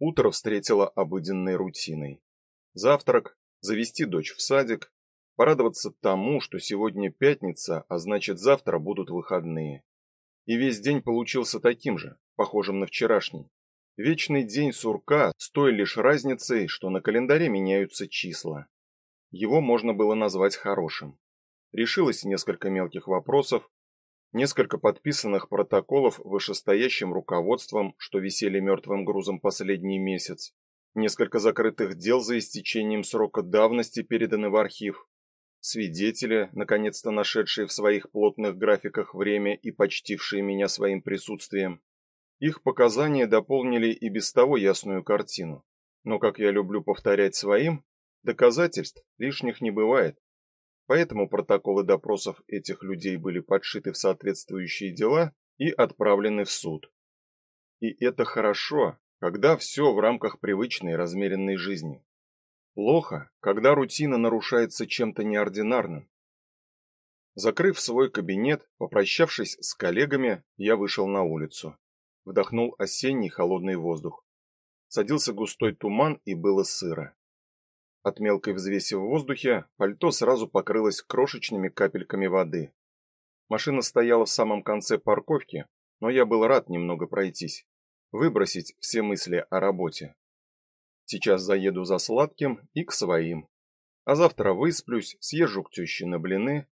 Утро встретило обыденной рутиной. Завтрак, завести дочь в садик, порадоваться тому, что сегодня пятница, а значит завтра будут выходные. И весь день получился таким же, похожим на вчерашний. Вечный день сурка с той лишь разницей, что на календаре меняются числа. Его можно было назвать хорошим. Решилось несколько мелких вопросов, несколько подписанных протоколов вышестоящим руководством, что висели мертвым грузом последний месяц, несколько закрытых дел за истечением срока давности переданы в архив, свидетели, наконец-то нашедшие в своих плотных графиках время и почтившие меня своим присутствием. Их показания дополнили и без того ясную картину. Но, как я люблю повторять своим, доказательств лишних не бывает. Поэтому протоколы допросов этих людей были подшиты в соответствующие дела и отправлены в суд. И это хорошо, когда все в рамках привычной размеренной жизни. Плохо, когда рутина нарушается чем-то неординарным. Закрыв свой кабинет, попрощавшись с коллегами, я вышел на улицу. Вдохнул осенний холодный воздух. Садился густой туман и было сыро. От мелкой взвеси в воздухе пальто сразу покрылось крошечными капельками воды. Машина стояла в самом конце парковки, но я был рад немного пройтись, выбросить все мысли о работе. Сейчас заеду за сладким и к своим. А завтра высплюсь, съезжу к тёще на блины.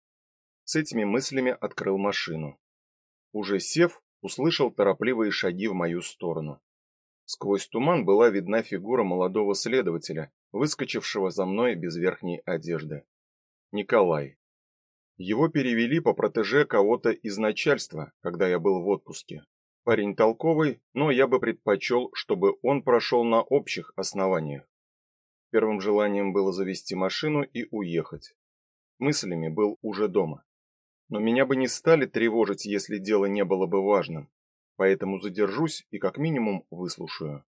С этими мыслями открыл машину. Уже сев, услышал торопливые шаги в мою сторону. Сквозь туман была видна фигура молодого следователя, выскочившего за мной без верхней одежды. Николай. Его перевели по протеже кого-то из начальства, когда я был в отпуске. Парень толковый, но я бы предпочел, чтобы он прошел на общих основаниях. Первым желанием было завести машину и уехать. Мыслями был уже дома. Но меня бы не стали тревожить, если дело не было бы важным. Поэтому задержусь и как минимум выслушаю.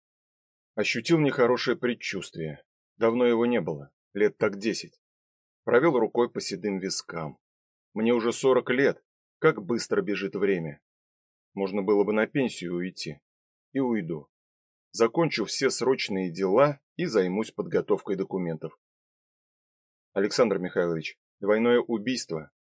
Ощутил нехорошее предчувствие. Давно его не было, лет так десять. Провел рукой по седым вискам. Мне уже сорок лет, как быстро бежит время. Можно было бы на пенсию уйти. И уйду. Закончу все срочные дела и займусь подготовкой документов. Александр Михайлович, двойное убийство